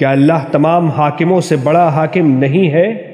کیا اللہ تمام حاکموں سے بڑا حاکم نہیں ہے؟